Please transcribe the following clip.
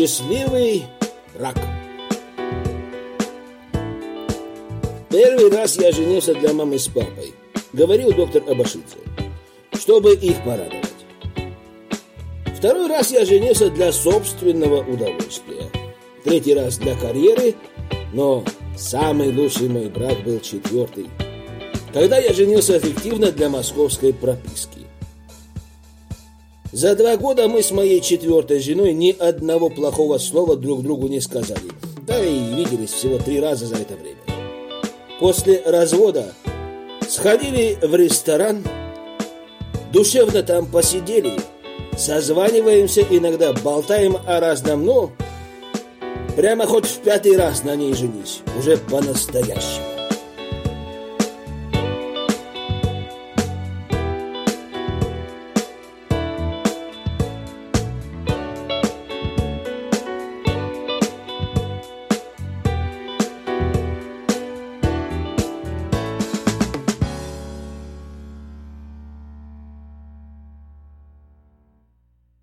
Счастливый брак. Первый раз я женился для мамы с папой, говорил доктор Абашидзе, чтобы их порадовать. Второй раз я женился для собственного удовольствия. Третий раз для карьеры, но самый лучший мой брак был четвертый. Когда я женился эффективно для московской прописки. За два года мы с моей четвертой женой ни одного плохого слова друг другу не сказали. Да и виделись всего три раза за это время. После развода сходили в ресторан, душевно там посидели, созваниваемся иногда, болтаем о разном, но прямо хоть в пятый раз на ней женись, уже по-настоящему.